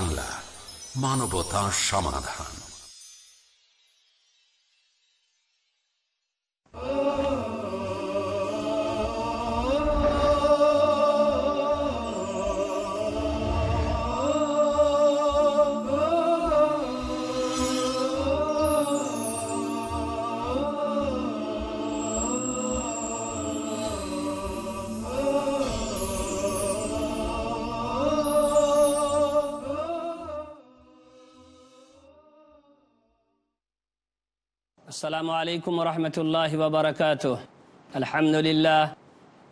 বাংলা মানবতা সমাধান। আসসালামু আলাইকুম রহমতুল্লাহ বারকাত আলহামদুলিল্লাহ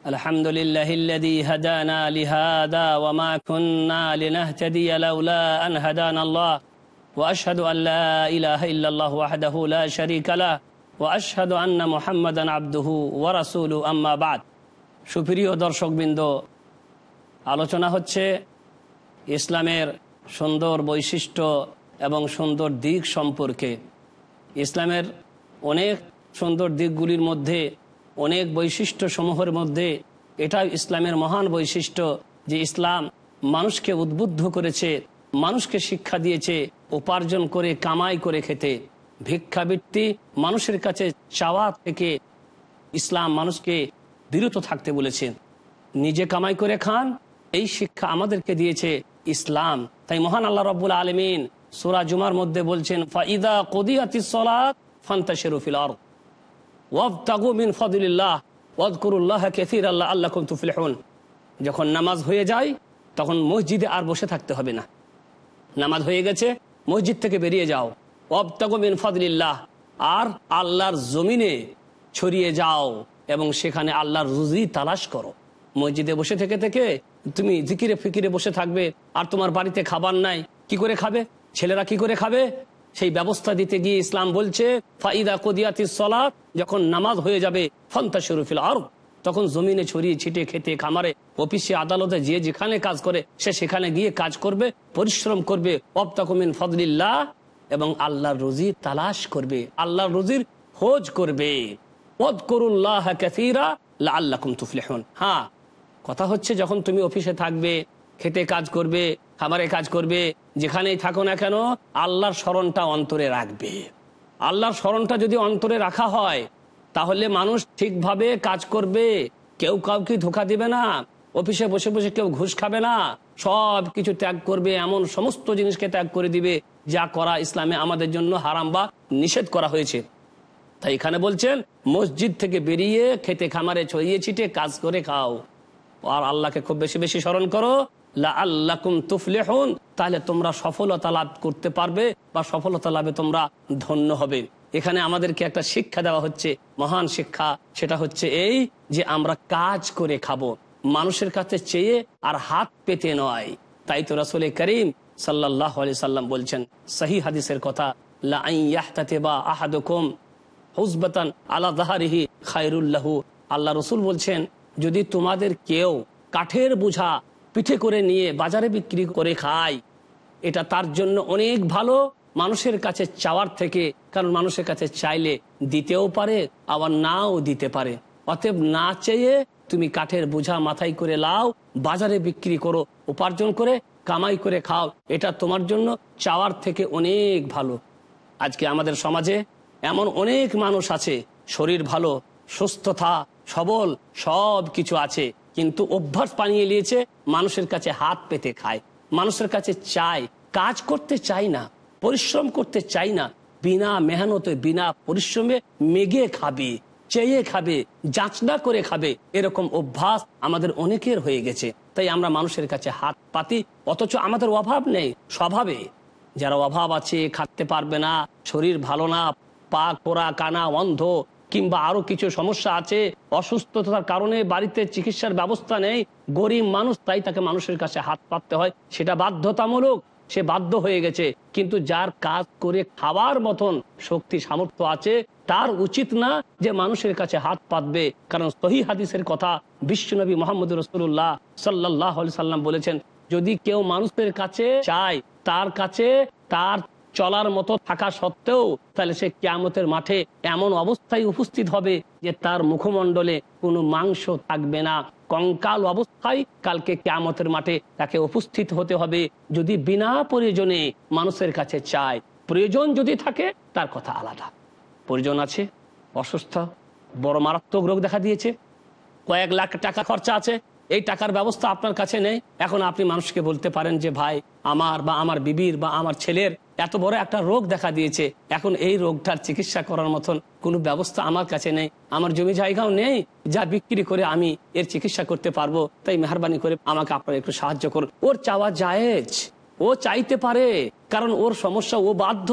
আলহামদুলিল্লাহ ইল্লাদি হাদানা লিহাদা ওয়া মা কুন্না লিনাহতাদি লাউলা আন হাদানাল্লাহ ওয়া আশহাদু আল লা ইলাহা ইল্লাল্লাহু ওয়াহদাহু লা শারীকা লা ওয়া আন্না মুহাম্মাদান আবদুহু ওয়া রাসূলুহু আম্মা বাদ সুপ্রিয় দর্শকবৃন্দ আলোচনা হচ্ছে ইসলামের সুন্দর বৈশিষ্ট্য এবং সুন্দর দিক সম্পর্কে ইসলামের অনেক সুন্দর দিকগুলির মধ্যে, অনেক বৈশিষ্ট্য সমূহের মধ্যে এটাই ইসলামের মহান বৈশিষ্ট্য যে ইসলাম মানুষকে উদ্বুদ্ধ করেছে, মানুষকে শিক্ষা দিয়েছে, উপার্জন করে, কামাই করে খেতে। ভিক্ষাবৃত্তি মানুষের কাছে চাওয়া থেকে ইসলাম মানুষকে বিরত থাকতে বলেছে। নিজে কামাই করে খান, এই শিক্ষা আমাদেরকে দিয়েছে ইসলাম। তাই মহান আল্লাহ রব্বুল আলমিন সুরা জুমার মধ্যে বলছেন, ফাইদা কদিয়াতি সলাত ফান্তা শেরুফিল মিন কেফির আল্লাহ আল্লাহ যখন নামাজ হয়ে যায়, তখন মসজিদে আর বসে থাকতে হবে না। নামাজ হয়ে গেছে, মসজিদ থেকে বেরিয়ে যাও। ওয়াবতাগু মিন ফদলিল্লাহ, আর আল্লাহর জমিনে ছড়িয়ে যাও এবং সেখানে আল্লাহর রুজি তালাশ করো। মসজিদে বসে থেকে থেকে তুমি জিকিরে ফিকিরে বসে থাকবে, আর তোমার বাড়িতে খাবার নাই, কি করে খাবে? ছেলেরা কি করে খাবে? সেই ব্যবস্থা দিতে গিয়ে ইসলাম বলছে, ফাইদা কদিয়াতি সলাত যখন নামাজ হয়ে যাবে ফন্তা শরুফিল আর তখন জমিনে ছড়িয়ে ছিটে খেতে খামারে, অফিসে, আদালতে যে যেখানে কাজ করে, সে সেখানে গিয়ে কাজ করবে, পরিশ্রম করবে অবতাকুমিন ফদলিল্লাহ এবং আল্লাহর রুজি তালাশ করবে, আল্লাহর রুজির খোঁজ করবে। লাআল্লাকুম তুফলিহুন হ্যাঁ কথা হচ্ছে যখন তুমি অফিসে থাকবে, খেতে কাজ করবে খাবারে কাজ করবে, যেখানেই থাকো না কেন, আল্লাহর স্মরণটা অন্তরে রাখবে। আল্লাহর স্মরণটা যদি অন্তরে রাখা হয়, তাহলে মানুষ ঠিকভাবে কাজ করবে, কেউ কাউকে ধোকা দিবে না, অফিসে বসে বসে কেউ ঘুষ খাবে না, সব কিছু ত্যাগ করবে, এমন সমস্ত জিনিসকে ত্যাগ করে দিবে, যা করা ইসলামে আমাদের জন্য হারাম বা নিষেধ করা হয়েছে। তাই এখানে বলছেন, মসজিদ থেকে বেরিয়ে খেতে খামারে ছড়িয়ে ছিটে কাজ করে খাও। আর আল্লাহকে খুব বেশি বেশি স্মরণ করো আল্লাকুম তুফলে হন তাহলে তোমরা সফলতা লাভ করতে পারবে বা সফলতা লাভে তোমরা ধন্য হবে। এখানে আমাদেরকে একটা শিক্ষা দেওয়া হচ্ছে, মহান শিক্ষা। সেটা হচ্ছে এই যে আমরা কাজ করে খাব, মানুষের কাছে চেয়ে আর হাত পেতে নয়। তাই তো রসুল করিম সাল্লাহ সাল্লাম বলছেন সহি হাদিসের কথা আল্লাহ রসুল বলছেন, যদি তোমাদের কেউ কাঠের বোঝা পিঠে করে নিয়ে বাজারে বিক্রি করে খায়। এটা তার জন্য অনেক ভালো। মানুষের কাছে চাওয়ার থেকে, কারণ মানুষের কাছে চাইলে দিতেও পারে, আবার নাও দিতে পারে। অতএব না চেয়ে তুমি কাঠের বোঝা মাথায় করে লাও, বাজারে বিক্রি করো, উপার্জন করে, কামাই করে খাও। এটা তোমার জন্য চাওয়ার থেকে অনেক ভালো। আজকে আমাদের সমাজে এমন অনেক মানুষ আছে, শরীর ভালো, সুস্থতা, সবল সব কিছু আছে। কিন্তু অভ্যাস বানিয়ে নিয়েছে, মানুষের কাছে হাত পেতে খায়, মানুষের কাছে চায়, কাজ করতে চাই না, পরিশ্রম করতে চাই না, বিনা মেহনতে, বিনা পরিশ্রমে মেগে খাবে, চেয়ে খাবে, যাচনা করে খাবে, এরকম অভ্যাস আমাদের অনেকের হয়ে গেছে। তাই আমরা মানুষের কাছে হাত পাতি, অথচ আমাদের অভাব নেই, স্বভাবে। যারা অভাব আছে, খাটতে পারবে না, শরীর ভালো না, পা কোরা কানা, অন্ধ কিংবা আরও কিছু সমস্যা আছে, অসুস্থতার কারণে বাড়িতে চিকিৎসার ব্যবস্থা নেই, গরিব মানুষ, তাই তাকে মানুষের কাছে হাত পাততে হয়। সেটা বাধ্যতামূলক, সে বাধ্য হয়ে গেছে। কিন্তু যার কাজ করে খাওয়ার মতন শক্তি, সামর্থ্য আছে, তার উচিত না যে মানুষের কাছে হাত পাতবে। কারণ সহি হাদিসের কথা বিশ্বনবী মোহাম্মদ রসুল্লাহ সাল্লাহ সাল্লাম বলেছেন, যদি কেউ মানুষের কাছে চায়, তার কাছে তার চলার মতো থাকা সত্ত্বেও তাহলে সে কেয়ামতের মাঠে এমন অবস্থায় উপস্থিত হবে যে তার মুখমণ্ডলে কোনো মাংস থাকবে না। কঙ্কাল অবস্থায় কালকে কেয়ামতের মাঠে তাকে উপস্থিত হতে হবে যদি বিনা প্রয়োজনে মানুষের কাছে চায়। প্রয়োজন যদি থাকে, তার কথা আলাদা। প্রয়োজন আছে, অসুস্থ, বড় মারাত্মক রোগ দেখা দিয়েছে, কয়েক লাখ টাকা খরচা আছে এই টাকার ব্যবস্থা আপনার কাছে নেই? এখন আপনি মানুষকে বলতে পারেন যে, ভাই, আমার বা আমার বিবির বা আমার ছেলের এত বড় একটা রোগ দেখা দিয়েছে। এখন এই রোগটার চিকিৎসা করার মতন কোনো ব্যবস্থা আমার কাছে নেই। আমার জমি জায়গাও নেই যা বিক্রি করে আমি এর চিকিৎসা করতে পারব। তাই মেহরবানি করে আমাকে আপনারা একটু সাহায্য করুন। ওর চাওয়া জায়েজ। ও চাইতে পারে, কারণ ওর সমস্যা, ও বাধ্য।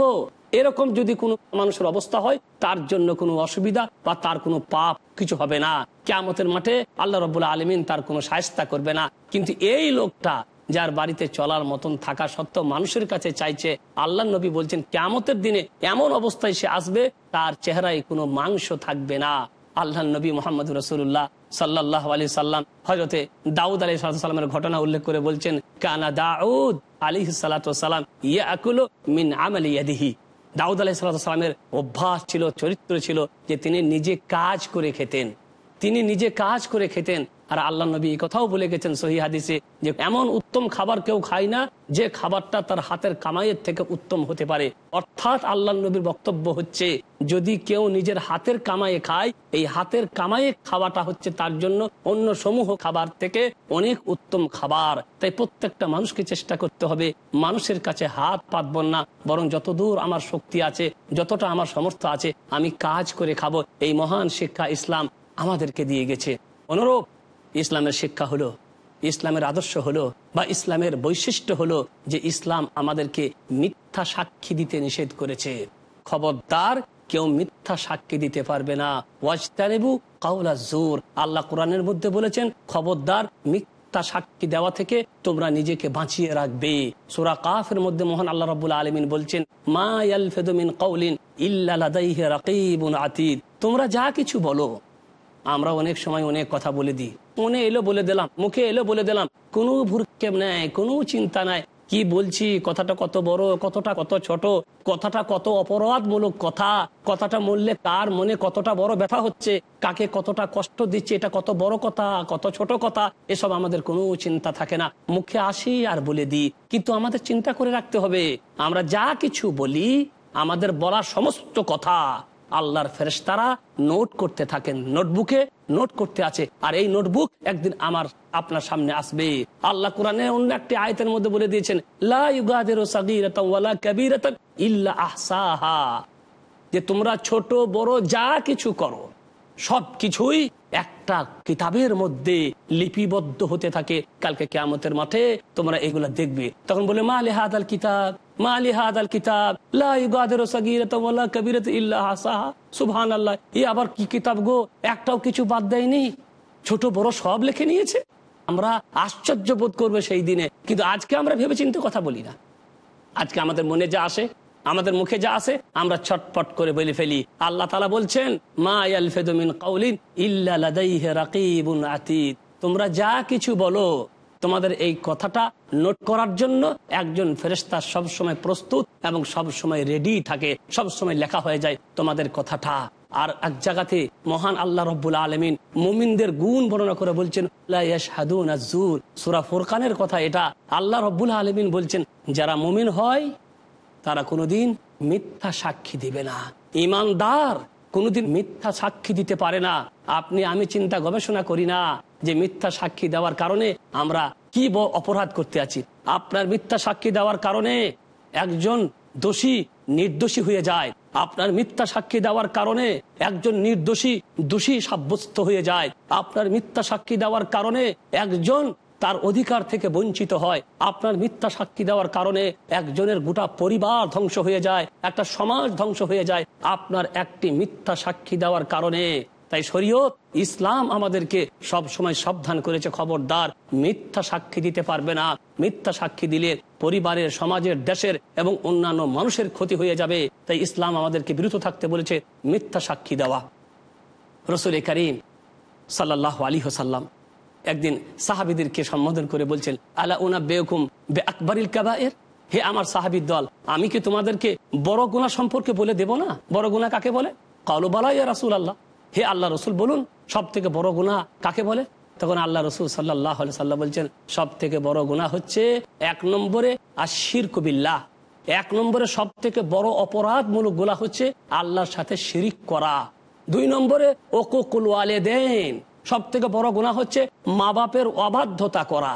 এরকম যদি কোনো মানুষের অবস্থা হয়, তার জন্য কোনো অসুবিধা বা তার কোনো পাপ কিছু হবে না। কেমতের মাঠে আল্লাহ রবুল্লা আলমিন তার কোনো সাহস্তা করবে না। কিন্তু এই লোকটা যার বাড়িতে চলার মতন থাকা সত্ত্বেও মানুষের কাছে চাইছে আল্লাহ নবী বলছেন কেমতের দিনে এমন অবস্থায় সে আসবে, তার চেহারায় কোনো মাংস থাকবে না। আল্লাহ নবী মোহাম্মদ রসুল্লাহ সাল্লাহ আলি সাল্লাম হজরতে দাউদ আলী সাল্লামের ঘটনা উল্লেখ করে বলছেন, কানা দাউদ আলী সালাতাম ইয়ে আকুলো মিন ইয়াদিহি। দাউদ আলাহ সাল্লামের অভ্যাস ছিল, চরিত্র ছিল যে তিনি নিজে কাজ করে খেতেন। তিনি নিজে কাজ করে খেতেন। আর আল্লাহ নবী এই কথাও বলে গেছেন সহি হাদিসে যে এমন উত্তম খাবার কেউ খায় না, যে খাবারটা তার হাতের কামাইয়ের থেকে উত্তম হতে পারে। অর্থাৎ আল্লাহ নবীর বক্তব্য হচ্ছে, যদি কেউ নিজের হাতের কামাইয়ে খায়, এই হাতের কামাইয়ে খাওয়াটা হচ্ছে তার জন্য অন্য সমূহ খাবার থেকে অনেক উত্তম খাবার। তাই প্রত্যেকটা মানুষকে চেষ্টা করতে হবে, মানুষের কাছে হাত পাতব না, বরং যতদূর আমার শক্তি আছে, যতটা আমার সমর্থ আছে, আমি কাজ করে খাব। এই মহান শিক্ষা ইসলাম আমাদেরকে দিয়ে গেছে। অনুরূপ ইসলামের শিক্ষা হলো, ইসলামের আদর্শ হলো বা ইসলামের বৈশিষ্ট্য হলো যে ইসলাম আমাদেরকে মিথ্যা সাক্ষী দিতে নিষেধ করেছে। খবরদার কেউ মিথ্যা সাক্ষী দিতে পারবে না। ওয়াজতানেবু কাউলা জোর। আল্লাহ কোরআনের মধ্যে বলেছেন, খবরদার মিথ্যা সাক্ষী দেওয়া থেকে তোমরা নিজেকে বাঁচিয়ে রাখবে। সুরা কাফের মধ্যে মহান আল্লাহ রাবুল আলমিন বলছেন, মা ইয়ালফেদুমিন কাউলিন ইল্লা রাকিবুন আতিদ। তোমরা যা কিছু বলো আমরা অনেক সময় অনেক কথা বলে দিই। মনে এলো বলে দিলাম, মুখে এলো বলে দিলাম, কোনো ভুরক্ষেপ নেই, কোনো চিন্তা নাই। কি বলছি? কথাটা কত বড়, কতটা কত ছোট, কথাটা কত অপরাধমূলক কথা, কথাটা বললে কার মনে কতটা বড় ব্যথা হচ্ছে, কাকে কতটা কষ্ট দিচ্ছে, এটা কত বড় কথা, কত ছোট কথা, এসব আমাদের কোনো চিন্তা থাকে না। মুখে আসি আর বলে দিই, কিন্তু আমাদের চিন্তা করে রাখতে হবে, আমরা যা কিছু বলি, আমাদের বলা সমস্ত কথা। আল্লাহর ফেরেস্তারা নোট করতে থাকেন নোটবুকে, নোট করতে আছে। আর এই নোটবুক একদিন আমার আপনার সামনে আসবে। আল্লাহ কোরআনে অন্য একটি আয়তের মধ্যে বলে দিয়েছেন ইল্লা যে তোমরা ছোট, বড়, যা কিছু করো, সব কিছুই একটা কিতাবের মধ্যে লিপিবদ্ধ হতে থাকে। কালকে কেয়ামতের মাঠে তোমরা এগুলা দেখবে। তখন বলে, মা লেহাদ আল কিতাব? আবার কি একটাও কিছু বাদ ছোট বড় সব লিখে নিয়েছে। আমরা আশ্চর্য বোধ করব সেই দিনে। কিন্তু আজকে আমরা ভেবে কথা বলি না। আজকে আমাদের মনে যা আসে, আমাদের মুখে যা আসে, আমরা ছটপট করে বলে ফেলি। আল্লাহ তালা বলছেন, মা তোমরা যা কিছু বলো, তোমাদের এই কথাটা নোট করার জন্য একজন ফেরেস্তা সব সময় প্রস্তুত এবং সব সময় রেডি থাকে সব সময় লেখা হয়ে যায় তোমাদের কথাটা। আর এক জায়গাতে মহান আল্লাহ রব্বুল আলমিন মুমিনদের গুণ বর্ণনা করে বলছেন সুরা ফোরকানের কথা এটা। আল্লাহ রব্বুল আলমিন বলছেন, যারা মুমিন হয়, তারা কোনোদিন মিথ্যা সাক্ষী দিবে না। ইমানদার কোনোদিন মিথ্যা সাক্ষী দিতে পারে না। আপনি আমি চিন্তা গবেষণা করি না। যে মিথ্যা সাক্ষী দেওয়ার কারণে আমরা কি অপরাধ করতে আছি? আপনার মিথ্যা সাক্ষী দেওয়ার কারণে একজন দোষী নির্দোষী হয়ে যায়। আপনার মিথ্যা সাক্ষী দেওয়ার কারণে একজন নির্দোষী দোষী সাব্যস্ত হয়ে যায়। আপনার মিথ্যা সাক্ষী দেওয়ার কারণে একজন তার অধিকার থেকে বঞ্চিত হয়। আপনার মিথ্যা সাক্ষী দেওয়ার কারণে একজনের গোটা পরিবার ধ্বংস হয়ে যায়, একটা সমাজ ধ্বংস হয়ে যায়। আপনার একটি মিথ্যা সাক্ষী দেওয়ার কারণে তাই শরীয়ত, ইসলাম আমাদেরকে সব সময় সাবধান করেছে, খবরদার। মিথ্যা সাক্ষী দিতে পারবে না। মিথ্যা সাক্ষী দিলে পরিবারের, সমাজের, দেশের এবং অন্যান্য মানুষের ক্ষতি হয়ে যাবে। তাই ইসলাম আমাদেরকে বিরত থাকতে বলেছে, মিথ্যা সাক্ষী দেওয়া। রসুল করিম সাল্লাহ আলী হোসাল্লাম একদিন সাহাবিদেরকে সম্বোধন করে বলছেন, আলা উনা বেকুম বে আকবরিল কাবায়ের হে আমার সাহাবির দল, আমি কি তোমাদেরকে বড় গুণা সম্পর্কে বলে দেব না? বড় গুণা কাকে বলে? কালো বালাই রাসুল আল্লাহ হে আল্লাহ রসুল বলুন সব থেকে বড় গুণা কাকে বলে? তখন আল্লাহ রসুল সাল্লাহ সাল্লাহ বলছেন সব থেকে বড় গুণা হচ্ছে এক নম্বরে আশির কবিল্লাহ এক নম্বরে সব থেকে বড় অপরাধমূলক গোলা হচ্ছে আল্লাহর সাথে শিরিক করা। দুই নম্বরে ওকুকুল ওয়ালেদেন সব থেকে বড় গুণা হচ্ছে মা বাপের অবাধ্যতা করা।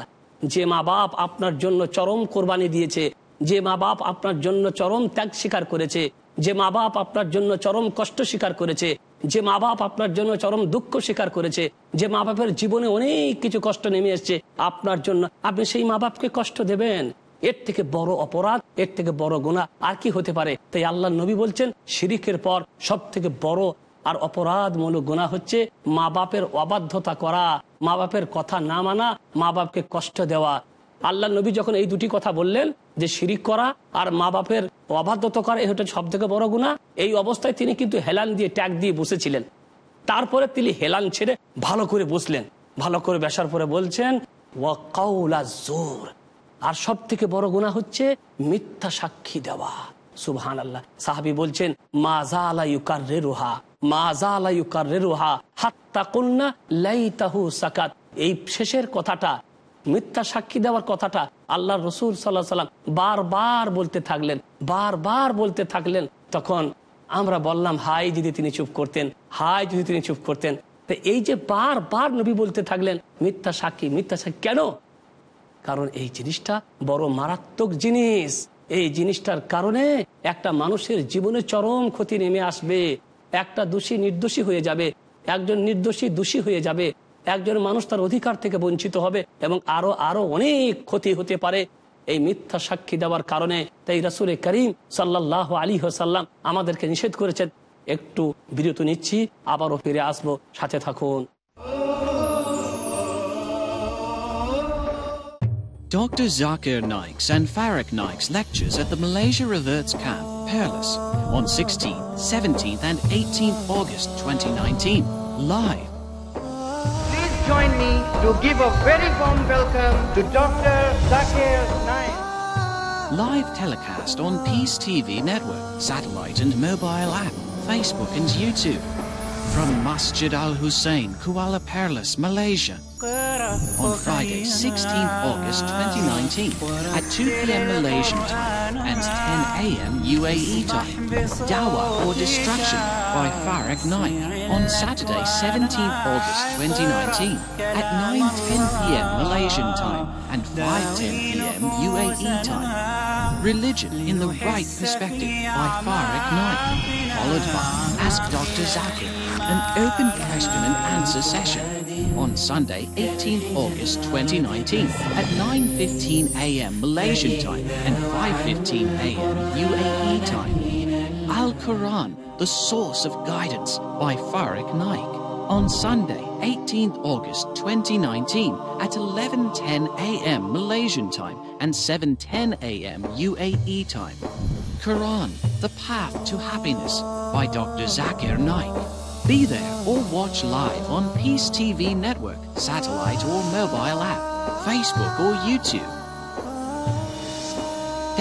যে মা বাপ আপনার জন্য চরম কোরবানি দিয়েছে, যে মা বাপ আপনার জন্য চরম ত্যাগ স্বীকার করেছে, যে মা বাপ আপনার জন্য চরম কষ্ট স্বীকার করেছে যে মা বাপ আপনার জন্য চরম দুঃখ স্বীকার করেছে, যে মা বাপের জীবনে অনেক কিছু কষ্ট নেমে এসছে আপনার জন্য, আপনি সেই মা বাপকে কষ্ট দেবেন। এর থেকে বড় অপরাধ, এর থেকে বড় গুণা আর কি হতে পারে? তাই আল্লাহ নবী বলছেন, শিরিকের পর সব থেকে বড় আর অপরাধমূলক গুণা হচ্ছে মা বাপের অবাধ্যতা করা, মা বাপের কথা না মানা, মা বাপকে কষ্ট দেওয়া। আল্লাহ নবী যখন এই দুটি কথা বললেন, যে শিরিক করা আর মা বাপের অবাধ্যতা করা এটা সব থেকে বড় গুণা এই অবস্থায় তিনি কিন্তু হেলান দিয়ে ট্যাগ দিয়ে বসেছিলেন। তারপরে তিনি হেলান ছেড়ে ভালো করে বসলেন। ভালো করে বেসার পরে বলছেন জোর। আর সব থেকে বড় গুণা হচ্ছে মিথ্যা সাক্ষী দেওয়া। সুবহান আল্লাহ সাহাবি বলছেন মাজা আলা রোহা মাজা আলা রোহা এই শেষের কথাটা মিথ্যা সাক্ষী দেওয়ার কথাটা আল্লাহ রসুল সাল্লাহ সাল্লাম বারবার বলতে থাকলেন, বারবার বলতে থাকলেন। তখন আমরা বললাম, হাই যদি তিনি চুপ করতেন, হাই যদি তিনি চুপ করতেন। এই যে বারবার নবী বলতে থাকলেন, মিথ্যা সাক্ষী মিথ্যা সাক্ষী কেন? কারণ এই জিনিসটা বড় মারাত্মক জিনিস। এই জিনিসটার কারণে একটা মানুষের জীবনে চরম ক্ষতি নেমে আসবে। একটা দোষী নির্দোষী হয়ে যাবে, একজন নির্দোষী দোষী হয়ে যাবে। একজন মানুষ তার অধিকার থেকে বঞ্চিত হবে এবং আরও আরও অনেক ক্ষতি হতে পারে এই মিথ্যা সাক্ষী দেওয়ার কারণে তাই রাসুল করিম সাল্লাহ আলী হাসাল্লাম আমাদেরকে নিষেধ করেছেন একটু বিরত নিচ্ছি আবারও ফিরে আসব সাথে থাকুন Dr. Zakir Naik's and Farak Naik's lectures at the Malaysia Reverts Camp, Peerless, on 16th, 17th, and 18th August 2019, live. Join me to give a very warm welcome to Dr. Zakir Naik. Live telecast on Peace TV network, satellite and mobile app, Facebook and YouTube. From Masjid Al Hussein, Kuala Perlis, Malaysia. On Friday, 16th August 2019 at 2 p.m. Malaysian time and 10 a.m. UAE time. Dawa or Destruction by Farag Naik. On Saturday, 17th August 2019 at 9.10 p.m. Malaysian time and 5.10 p.m. UAE time. Religion in the Right Perspective by Farak Naik. Followed by Ask Dr. Zakir, an open question and answer session on Sunday, 18th August 2019 at 9.15 a.m. Malaysian time and 5.15 a.m. UAE time. Al-Quran, the source of guidance by Farik Naik. On Sunday, 18th August 2019 at 11.10 a.m. Malaysian time and 7.10 a.m. UAE time. Quran, The Path to Happiness by Dr. Zakir Naik. Be there or watch live on Peace TV network, satellite or mobile app, Facebook or YouTube.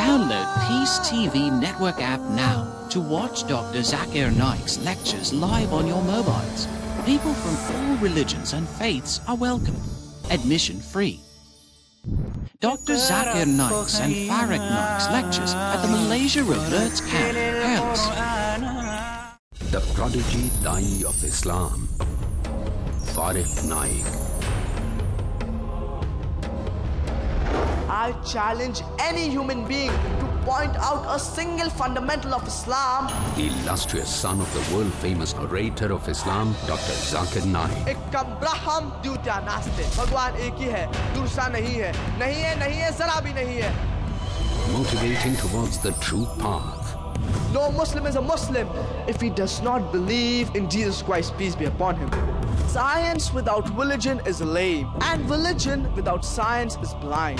Download Peace TV network app now to watch Dr. Zakir Naik's lectures live on your mobiles. People from all religions and faiths are welcome. Admission free. Dr. Zakir Naik's and Farak Naik's lectures at the Malaysia Reverts Camp, Pearls. The prodigy Dai of Islam. Farid Naik. I challenge any human being to point out a single fundamental of Islam. The illustrious son of the world famous orator of Islam, Dr. Zakir Naik. एकम ब्रह्म द्वितीय नास्ते भगवान एक ही है दूसरा नहीं है नहीं है नहीं है जरा भी नहीं है Motivating towards the true path. No Muslim is a Muslim if he does not believe in Jesus Christ, peace be upon him. Science without religion is lame, and religion without science is blind.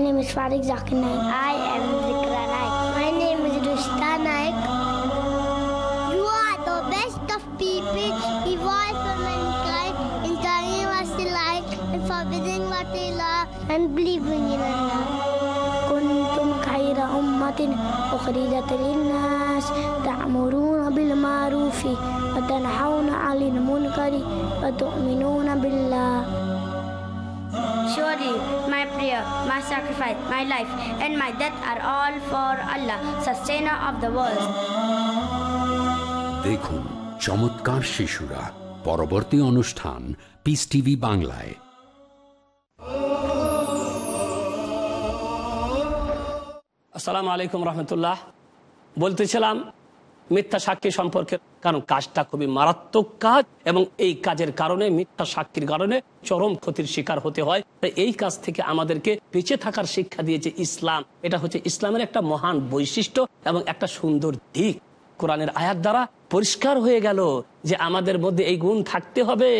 name is Farid Zakir Naik. I am Zikra Naik. My name is Rushta Naik. You are the best of people, evolved for mankind, in telling us to like and forbidding what they love and believing in Allah. كنتم خير أمة أخرجت للناس تأمرون بالمعروف وتنحون عن المنكر وتؤمنون بالله Surely my sacrifice, my life, and my death are all for Allah, sustainer of the world. দেখুন চমৎকার শিশুরা পরবর্তী অনুষ্ঠান piece TV বাংলায় আসসালামু আলাইকুম রহমতুল্লাহ বলতেছিলাম মিথ্যা সাক্ষী সম্পর্কে। কারণ কাজটা খুবই মারাত্মক কাজ এবং এই কাজের কারণে, মিথ্যা সাক্ষীর কারণে চরম ক্ষতির শিকার হতে হয়। তাই এই কাজ থেকে আমাদেরকে বেঁচে থাকার শিক্ষা দিয়েছে ইসলাম। এটা হচ্ছে ইসলামের একটা মহান বৈশিষ্ট্য এবং একটা সুন্দর দিক। কোরআনের আয়াত দ্বারা পরিষ্কার হয়ে গেল যে আমাদের মধ্যে এই গুণ থাকতে হবে,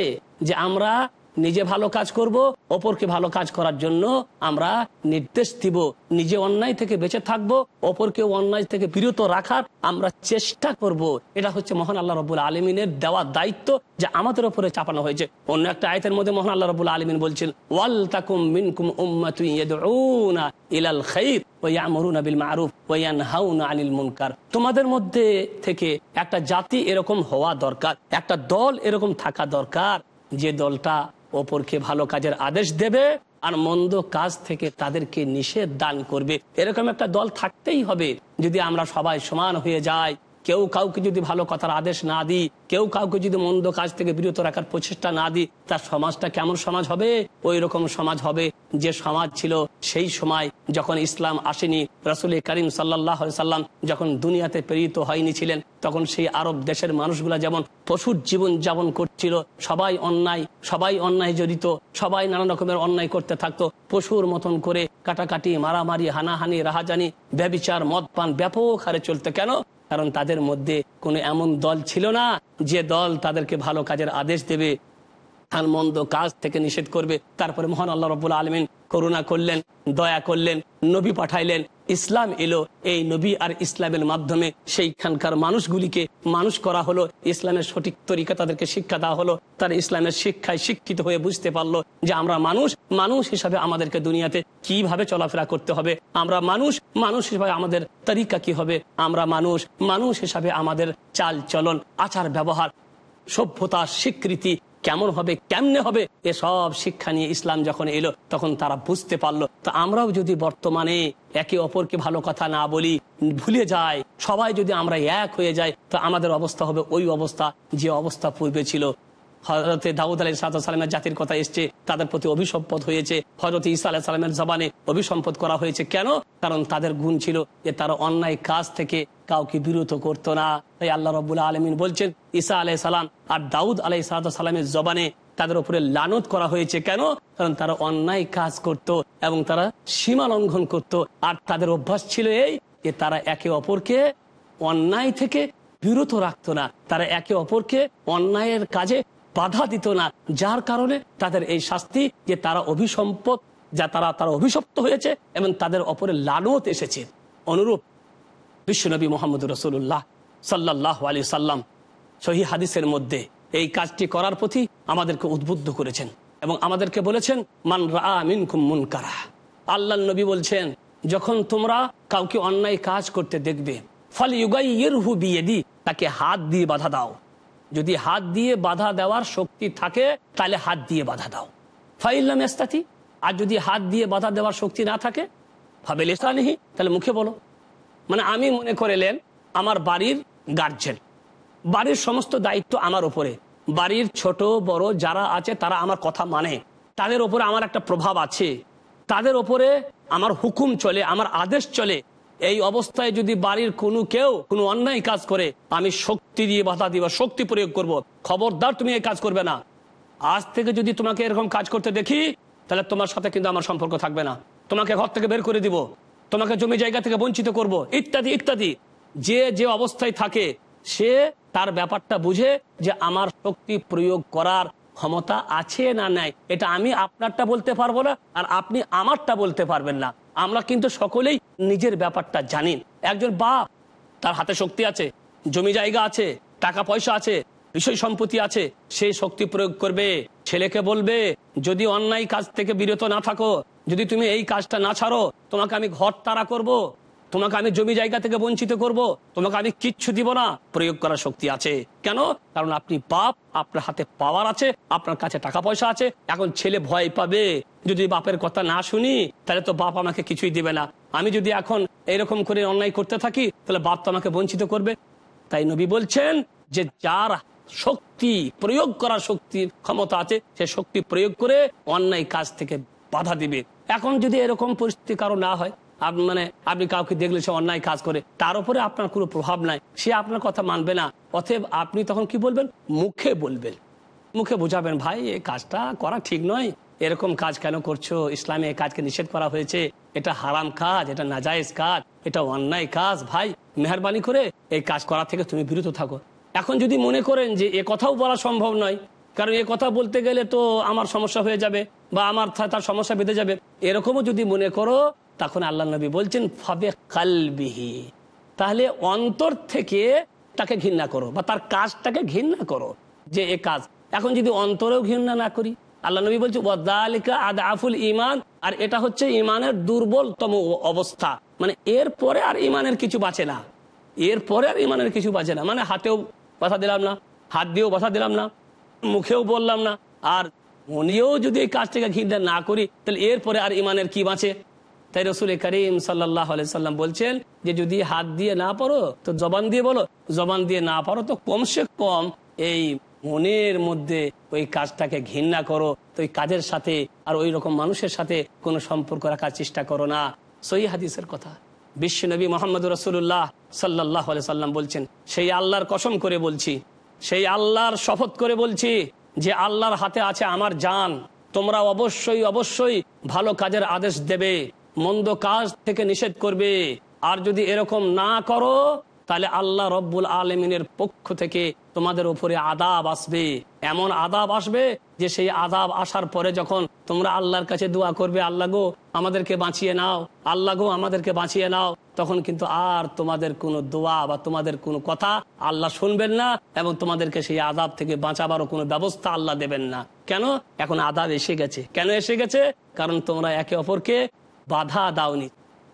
যে আমরা নিজে ভালো কাজ করব, অপরকে ভালো কাজ করার জন্য আমরা নির্দেশ দিব। নিজে অন্যায় থেকে বেঁচে থাকব অপরকে অন্যায় থেকে বিরত রাখার আমরা চেষ্টা করব। এটা হচ্ছে মহান আল্লাহ রবুল আলমিনের দেওয়া দায়িত্ব যে আমাদের উপরে চাপানো হয়েছে। অন্য একটা আয়তের মধ্যে মহান আল্লাহ রবুল আলমিন বলছেন, ওয়াল তাকুম মিনকুম ইয়াদউনা ইলাল খাইর তোমাদের মধ্যে থেকে একটা জাতি এরকম হওয়া দরকার, একটা দল এরকম থাকা দরকার। যে দলটা অপরকে ভালো কাজের আদেশ দেবে আর মন্দ কাজ থেকে তাদেরকে নিষেধ দান করবে। এরকম একটা দল থাকতেই হবে। যদি আমরা সবাই সমান হয়ে যাই কেউ কাউকে যদি ভালো কথার আদেশ না দিই, কেউ কাউকে যদি মন্দ কাজ থেকে বিরত রাখার প্রচেষ্টা না দিই, তার সমাজটা কেমন সমাজ হবে? ওই রকম সমাজ হবে যে সমাজ ছিল সেই সময় যখন ইসলাম আসেনি। রাসুল করিম সাল্লাহ সাল্লাম যখন দুনিয়াতে প্রেরিত হয়নি ছিলেন, তখন সেই আরব দেশের মানুষগুলা যেমন পশুর জীবন যাপন করছিল, সবাই অন্যায় সবাই অন্যায় জড়িত, সবাই নানা রকমের অন্যায় করতে থাকতো। পশুর মতন করে কাটাকাটি, মারামারি, হানাহানি, রাহাজানি, ব্যবিচার মদ পান ব্যাপক হারে চলতে। কেন? কারণ তাদের মধ্যে কোনো এমন দল ছিল না যে দল তাদেরকে ভালো কাজের আদেশ দেবে আর মন্দ কাজ থেকে নিষেধ করবে। তারপরে মহান আল্লাহ রবুল্লা আলমিন করুণা করলেন, দয়া করলেন, নবী পাঠাইলেন। ইসলাম এলো, এই নবী আর ইসলামের মাধ্যমে সেইখানকার মানুষগুলিকে মানুষ করা হলো, ইসলামের সঠিক তরিকা তাদেরকে শিক্ষা দেওয়া হলো, তারা ইসলামের শিক্ষায় শিক্ষিত হয়ে বুঝতে পারল যে আমরা মানুষ মানুষ হিসাবে আমাদেরকে দুনিয়াতে কীভাবে চলাফেরা করতে হবে? আমরা মানুষ মানুষ হিসাবে আমাদের তরিকা কি হবে? আমরা মানুষ মানুষ হিসাবে আমাদের চাল চলন আচার ব্যবহার সভ্যতা, স্বীকৃতি কেমন হবে, কেমনে হবে? এসব শিক্ষা নিয়ে ইসলাম যখন এলো, তখন তারা বুঝতে পারল। তো আমরাও যদি বর্তমানে একে অপরকে ভালো কথা না বলি, ভুলে যায় সবাই যদি আমরা এক হয়ে যাই, তো আমাদের অবস্থা হবে ওই অবস্থা, যে অবস্থা পূর্বে ছিল। হজরতে দাউদ আলী সালামের জাতির কথা এসছে, তাদের প্রতি অভিসম্পদ হয়েছে। হজরত ইসা আলাহ সালামের জবানে অভিসম্পদ করা হয়েছে। কেন? কারণ তাদের গুণ ছিল যে তারা অন্যায় কাজ থেকে কাউকে বিরত করতো না। তাই আল্লাহ রবুল্লা আলমিন বলছেন, ঈসা আলাই সালাম আর দাউদ আলাই সালামের জবানে তাদের উপরে লানত করা হয়েছে। কেন? কারণ তারা অন্যায় কাজ করত এবং তারা সীমা লঙ্ঘন করত। আর তাদের অভ্যাস ছিল এই যে তারা একে অপরকে অন্যায় থেকে বিরত রাখতো না। তারা একে অপরকে অন্যায়ের কাজে বাধা দিত না। যার কারণে তাদের এই শাস্তি যে তারা অভিসম্পদ যা তারা তারা অভিশপ্ত হয়েছে এবং তাদের অপরে লানত এসেছে। অনুরূপ বিশ্বনবী মোহাম্মদ রসুল্লাহ সাল্লাহ আলী সাল্লাম সহি হাদিসের মধ্যে এই কাজটি করার প্রতি আমাদেরকে উদ্বুদ্ধ করেছেন এবং আমাদেরকে বলেছেন, মান রা মিনকুম মুনকারা। আল্লাহ নবী বলছেন, যখন তোমরা কাউকে অন্যায় কাজ করতে দেখবে ফল ইউগাই ইরহু বিয়েদি তাকে হাত দিয়ে বাধা দাও। যদি হাত দিয়ে বাধা দেওয়ার শক্তি থাকে, তাহলে হাত দিয়ে বাধা দাও। ফাইল্লাম আর যদি হাত দিয়ে বাধা দেওয়ার শক্তি না থাকে ভাবে লেসানিহি তাহলে মুখে বলো। মানে আমি মনে করেলেন, আমার বাড়ির গার্জেন বাড়ির সমস্ত দায়িত্ব আমার উপরে। বাড়ির ছোট, বড় যারা আছে, তারা আমার কথা মানে। তাদের ওপরে আমার একটা প্রভাব আছে। তাদের ওপরে আমার হুকুম চলে, আমার আদেশ চলে। এই অবস্থায় যদি বাড়ির কোনো কেউ কোনো অন্যায় কাজ করে, আমি শক্তি দিয়ে বাধা দিব, শক্তি প্রয়োগ করব। খবরদার তুমি এই কাজ করবে না। আজ থেকে যদি তোমাকে এরকম কাজ করতে দেখি, তাহলে তোমার সাথে কিন্তু আমার সম্পর্ক থাকবে না। তোমাকে ঘর থেকে বের করে দিব। তোমাকে জমি জায়গা থেকে বঞ্চিত করব, ইত্যাদি ইত্যাদি। যে যে অবস্থায় থাকে, সে তার ব্যাপারটা বুঝে যে আমার শক্তি প্রয়োগ করার ক্ষমতা আছে না নাই। এটা আমি আপনারটা বলতে পারব না, আর আপনি আমারটা বলতে পারবেন না। আমরা কিন্তু সকলেই নিজের ব্যাপারটা জানি। একজন বাপ, তার হাতে শক্তি আছে, জমি জায়গা আছে, টাকা পয়সা আছে বিষয় সম্পত্তি আছে, সে শক্তি প্রয়োগ করবে। ছেলেকে বলবে, যদি অন্যায় কাজ থেকে বিরত না থাকো, যদি তুমি এই কাজটা না ছাড়ো, তোমাকে আমি ঘর তারা করব। তোমাকে আমি জমি জায়গা থেকে বঞ্চিত করব। তোমাকে আমি কিচ্ছু দিব না। প্রয়োগ করার শক্তি আছে। কেন? কারণ আপনি বাপ, আপনার হাতে পাওয়ার আছে, আপনার কাছে টাকা পয়সা আছে, এখন ছেলে ভয় পাবে। যদি বাপের কথা না শুনি, তাহলে তো বাপ আমাকে কিছুই দিবে না। আমি যদি এখন এরকম করে অন্যায় করতে থাকি, তাহলে বাপ তো আমাকে বঞ্চিত করবে। তাই নবী বলছেন যে, যার শক্তি প্রয়োগ করার শক্তির ক্ষমতা আছে, সে শক্তি প্রয়োগ করে অন্যায় কাজ থেকে বাধা দিবে। এখন যদি এরকম পরিস্থিতি কারও না হয় মানে আপনি কাউকে দেখলে সে অন্যায় কাজ করে, তার উপরে আপনার কোনো প্রভাব নাই। সে আপনার কথা মানবে না। অতএব আপনি তখন কি বলবেন? মুখে বলবেন। মুখে বোঝাবেন, ভাই এই কাজটা করা ঠিক নয়। এরকম কাজ কেন করছ? ইসলামে এই কাজকে নিষেধ করা হয়েছে। এটা হারাম কাজ, এটা নাজায়েজ কাজ, এটা অন্যায় কাজ। ভাই, মেহরবানি করে এই কাজ করা থেকে তুমি বিরত থাকো। এখন যদি মনে করেন যে এ কথাও বলা সম্ভব নয়, কারণ এ কথা বলতে গেলে তো আমার সমস্যা হয়ে যাবে বা আমার তার সমস্যা বেঁধে যাবে। এরকমও যদি মনে করো, তখন আল্লাহ নবী বলছেন, ফাবে কালবিহি। তাহলে অন্তর থেকে তাকে ঘৃণা করো বা তার কাজটাকে ঘৃণা করো, যে এ কাজ। এখন যদি অন্তরেও ঘৃণা না করি, আল্লাহ নবী বলছে, ওয়াদালিকা আদ আফুল ইমান আর এটা হচ্ছে ইমানের দুর্বলতম অবস্থা। মানে এর পরে আর ইমানের কিছু বাঁচে না। এর পরে আর ইমানের কিছু বাঁচে না। মানে হাতেও বাধা দিলাম না, হাত দিয়েও বাধা দিলাম না, মুখেও বললাম না, আর মনেও যদি এই কাজটাকে ঘৃণা না করি, তাহলে এরপরে আর ইমানের কি বাঁচে? তাই রসুল করিম সাল্লাম বলছেন যে, যদি হাত দিয়ে না পারো, তো জবান দিয়ে বলো, জবান দিয়ে না পারো তো কমসে কম এই মনের মধ্যে ওই কাজটাকে ঘৃণা করো, তো ওই কাজের সাথে আর ওই রকম মানুষের সাথে কোনো সম্পর্ক রাখার চেষ্টা করো না। সই হাদিসের কথা। বিশ্ব নবী মোহাম্মদ রসুল্লাহ সাল্লাহ সাল্লাম বলছেন, সেই আল্লাহর কসম করে বলছি, সেই আল্লাহর শপথ করে বলছি যে আল্লাহর হাতে আছে আমার জান। তোমরা অবশ্যই অবশ্যই ভালো কাজের আদেশ দেবে, মন্দ কাজ থেকে নিষেধ করবে। আর যদি এরকম না করো, তাহলে আল্লাহ রব্বুল আলমিনের পক্ষ থেকে তোমাদের উপরে আদাব আসবে। এমন আদাব আসবে যে সেই আদাব আসার পরে যখন তোমরা আল্লাহর কাছে দোয়া করবে, আল্লাহ গো, আমাদেরকে বাঁচিয়ে নাও, আল্লাহ গো, আমাদেরকে বাঁচিয়ে নাও, তখন কিন্তু আর তোমাদের কোনো দোয়া বা তোমাদের কোনো কথা আল্লাহ শুনবেন না এবং তোমাদেরকে সেই আদাব থেকে বাঁচাবারও কোনো ব্যবস্থা আল্লাহ দেবেন না। কেন? এখন আদাব এসে গেছে। কেন এসে গেছে? কারণ তোমরা একে অপরকে বাধা দাওনি।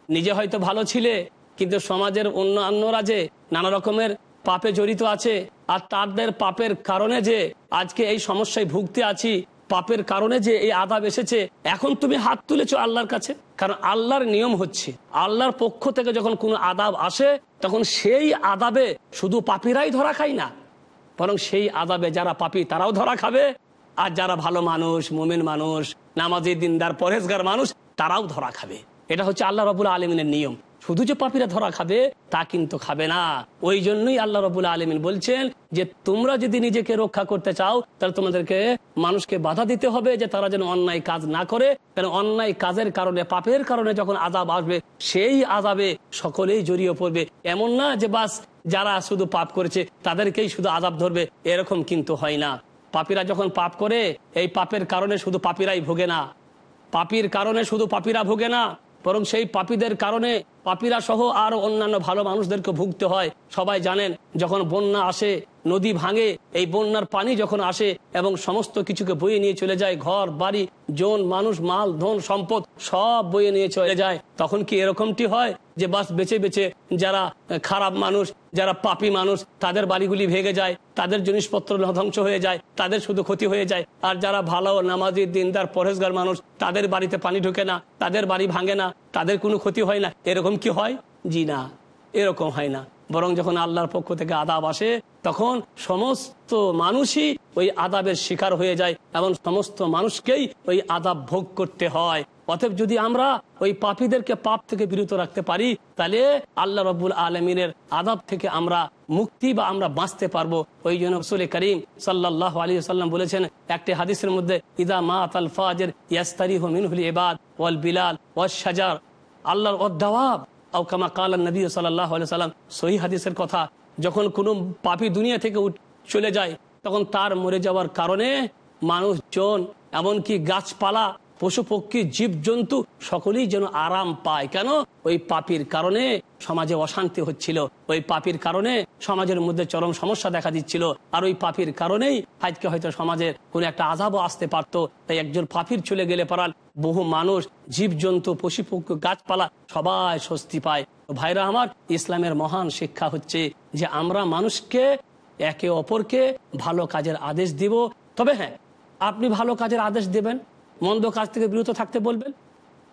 নিজে হয়তো ভালো ছিলে, কিন্তু সমাজের অন্যান্যরা যে নানা রকমের পাপে জড়িত আছে আর তাদের পাপের কারণে যে আজকে এই সমস্যায় ভুগতে আছি, পাপের কারণে যে এই আদাব এসেছে, এখন তুমি হাত তুলেছো আল্লাহর কাছে? কারণ আল্লাহর নিয়ম হচ্ছে, আল্লাহর পক্ষ থেকে যখন কোনো আদাব আসে, তখন সেই আদাবে শুধু পাপিরাই ধরা খায় না, বরং সেই আদাবে যারা পাপি তারাও ধরা খাবে। আর যারা ভালো মানুষ, মোমেন মানুষ, নামাজি, দিনদার পরেজগার মানুষ, তারাও ধরা খাবে। এটা হচ্ছে আল্লাহ রবুল আলমিনের নিয়ম। শুধু যে পাপিরা ধরা খাবে, তা কিন্তু খাবে না। ওই জন্যই আল্লাহ রবুল আলমিন বলছেন যে, তোমরা যদি নিজেকে রক্ষা করতে চাও, তাহলে তোমাদেরকে মানুষকে বাধা দিতে হবে যে, তারা যেন অন্যায় কাজ না করে। কারণ অন্যায় কাজের কারণে, পাপের কারণে যখন আজাব আসবে, সেই আজাবে সকলেই জড়িয়ে পড়বে। এমন না যে, বাস যারা শুধু পাপ করেছে, তাদেরকেই শুধু আজাব ধরবে। এরকম কিন্তু হয় না। পাপীরা যখন পাপ করে, এই পাপের কারণে শুধু পাপীরাই ভোগে না। পাপির কারণে শুধু পাপীরা ভোগে না, বরং সেই পাপীদের কারণে পাপীরা সহ আর অন্যান্য ভালো মানুষদেরকে ভুগতে হয়। সবাই জানেন, যখন বন্যা আসে, নদী ভাঙে, এই বন্যার পানি যখন আসে এবং সমস্ত কিছুকে বয়ে নিয়ে চলে যায়, ঘর, বাড়ি, জন, মানুষ, মাল, ধন, সম্পদ, সব বয়ে নিয়ে চলে যায়। তখন কি এরকমটি হয় যে বাস বেছে বেছে যারা খারাপ মানুষ, যারা পাপি মানুষ, তাদের বাড়িগুলি ভেঙে যায়, তাদের জিনিসপত্র ধ্বংস হয়ে যায়, তাদের শুধু ক্ষতি হয়ে যায়। আর যারা ভালো নামাজি, দিনদার পরেশগার মানুষ, তাদের বাড়িতে পানি ঢুকে না, তাদের বাড়ি ভাঙে না, তাদের কোনো ক্ষতি হয় না। এরকম কি হয়? জি না, এরকম হয় না। বরং যখন আল্লাহর পক্ষ থেকে আদাব আসে, তখন সমস্ত মানুষই ওই আদাবের শিকার হয়ে যায় এবং সমস্ত মানুষকেই ওই আদাব ভোগ করতে হয়। অতএব যদি আমরা ওই পাপীদেরকে পাপ থেকে বিরত রাখতে পারি, তাহলে আল্লাহ রব্বুল আলমিনের আদাব থেকে আমরা মুক্তি বা আমরা বাঁচতে পারব। ওই জন্য করিম সাল্লাহ আলী সাল্লাম বলেছেন, একটি হাদিসের মধ্যে, ইদা মা আল ফাজের ইয়াস্তারি মিনহুল এবাদ ওয়াল বিলাল ওয়াল সাজার আল্লাহর অদ্দাওয়াব। আউকামা কাল সাল্লাহ সাল্লাম সহি হাদিসের কথা, যখন কোনো পাপি দুনিয়া থেকে চলে যায়, তখন তার মরে যাওয়ার কারণে মানুষজন, এমনকি গাছপালা, পশু পক্ষী জীব জন্তু সকলেই যেন আরাম পায়। কেন? ওই পাপির কারণে সমাজে অশান্তি হচ্ছিল। ওই পাপির কারণে সমাজের মধ্যে চরম সমস্যা দেখা দিচ্ছিল। আর ওই পাপির কারণেই আজকে হয়তো সমাজের কোন একটা আজাবও আসতে পারত। তাই একজন পাপির চলে গেলে পারাল বহু মানুষ জীব জন্তু পশু গাছপালা সবাই স্বস্তি পায়। ভাইরা আমার, ইসলামের মহান শিক্ষা হচ্ছে যে আমরা মানুষকে একে অপরকে ভালো কাজের আদেশ দিব। তবে হ্যাঁ আপনি ভালো কাজের আদেশ দেবেন, মন্দ কাজ থেকে বিরত থাকতে বলবেন।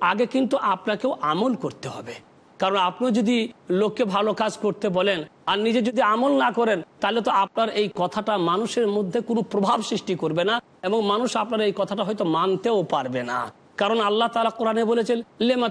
আগে কিন্তু আপনাকেও আমল করতে হবে। কারণ আপনি যদি লোককে ভালো কাজ করতে বলেন আর নিজে যদি আমল না করেন, তাহলে তো আপনার এই কথাটা মানুষের মধ্যে কোনো প্রভাব সৃষ্টি করবে না এবং মানুষ আপনার এই কথাটা হয়তো মানতেও পারবে না। কারণ আল্লাহ তালা কোরআনে বলেছেন, লেমা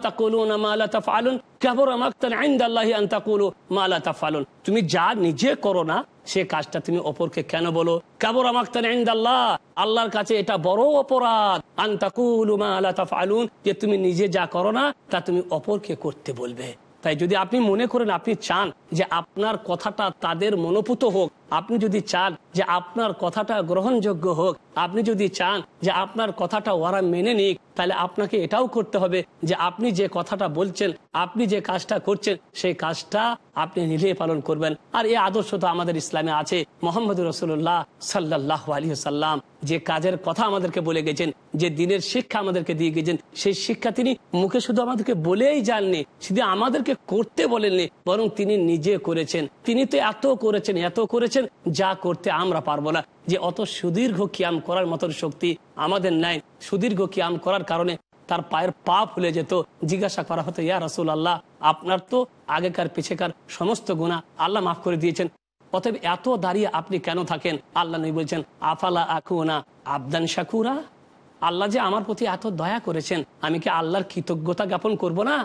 ফালুন তুমি যা নিজে করো না, সে কাজটা তুমি অপরকে কেন বলো? কাবর আমাক্তান আল্লাহ আল্লাহর কাছে এটা বড় অপরাধ। আন্তাকুলু মালা তা ফালুন যে তুমি নিজে যা করো না, তা তুমি অপরকে করতে বলবে। তাই যদি আপনি মনে করেন, আপনি চান যে আপনার কথাটা তাদের মনোপুত হোক, আপনি যদি চান যে আপনার কথাটা গ্রহণযোগ্য হোক, আপনি যদি চান যে আপনার কথাটা ওরা মেনে নিক, তাহলে আপনাকে এটাও করতে হবে যে আপনি যে কথাটা বলছেন, আপনি যে কাজটা করছেন, সেই কাজটা আপনি নিজে পালন করবেন। আর এই আদর্শ তো আমাদের ইসলামে আছে। মোহাম্মদ রসুল্লাহ সাল্লাহ আলী সাল্লাম যে কাজের কথা আমাদেরকে বলে গেছেন যে দিনের শিক্ষা আমাদেরকে দিয়ে গেছেন, সেই শিক্ষা তিনি মুখে শুধু আমাদেরকে বলেই যাননি, শুধু আমাদেরকে করতে বলেননি, বরং তিনি নিজে করেছেন। তিনি তো এত করেছেন এত করেছেন, যা করতে আমরা পারব না। যে অত সুদীর্ঘ কিয়াম করার মতন শক্তি আমাদের নাই, সুদীর্ঘ কিয়াম করার কারণে তার পায়ের পা ফুলে যেত। জিজ্ঞাসা করা হতো, ইয়া রসুল আল্লাহ আপনার তো আগেকার পিছেকার সমস্ত গুণা আল্লাহ মাফ করে দিয়েছেন। অতএব এত দাঁড়িয়ে আপনি কেন থাকেন? আল্লাহ নবী বলছেন, আফালা আকুনা আবদান শাকুরা? আল্লাহ যে আমার প্রতি এত দয়া করেছেন, আমি কি আল্লাহর কৃতজ্ঞতা জ্ঞাপন করব না?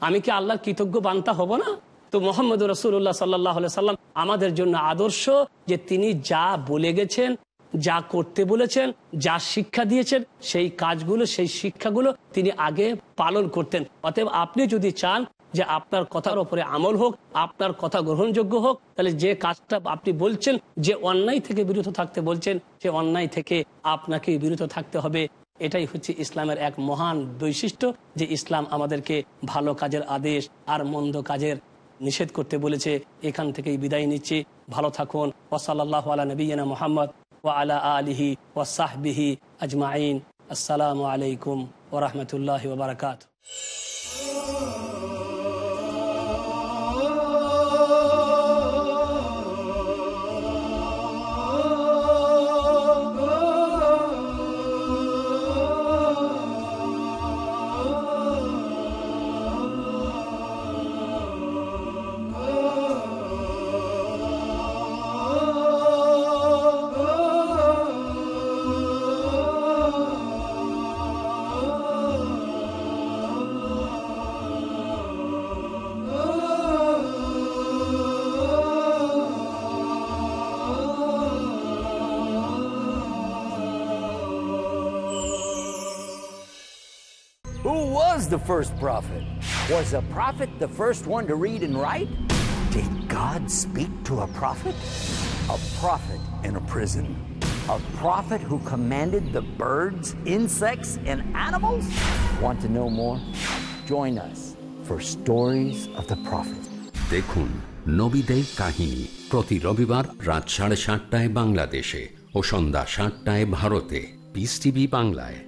আমি কি আল্লাহর কৃতজ্ঞ বান্তা হব না? তো মোহাম্মদ রসুল্লাহ সাল্লাহ সাল্লাম আমাদের জন্য আদর্শ যে তিনি যা বলে গেছেন, যা করতে বলেছেন, যা শিক্ষা দিয়েছেন, সেই কাজগুলো, সেই শিক্ষাগুলো তিনি আগে পালন করতেন। অতএব আপনি যদি চান যে আপনার কথার ওপরে আমল হোক, আপনার কথা গ্রহণযোগ্য হোক, তাহলে যে কাজটা আপনি বলছেন, যে অন্যায় থেকে বিরত থাকতে বলছেন, সে অন্যায় থেকে আপনাকে বিরত থাকতে হবে। এটাই হচ্ছে ইসলামের এক মহান বৈশিষ্ট্য, যে ইসলাম আমাদেরকে ভালো কাজের আদেশ আর মন্দ কাজের নিষেধ করতে বলেছে। এখান থেকেই বিদায় নিচ্ছি। ভালো থাকুন। ওসাল্লাহ আলা নবীনা মোহাম্মদ ও আলা আলিহি ওয়াসাহবিহি আজমাইন। আসসালামু আলাইকুম ওরহমতুল্লাহ ওবরাকাত Who the first prophet? Was a prophet the first one to read and write? Did God speak to a prophet? A prophet in a prison. A prophet who commanded the birds, insects, and animals? Want to know more? Join us for Stories of the Prophet. দেখুন নবীদের কাহিনী প্রতি রবিবার রাত সাড়ে সাতটায় বাংলাদেশে ও সন্ধ্যা সাতটায় ভারতে পিস টিভি বাংলায়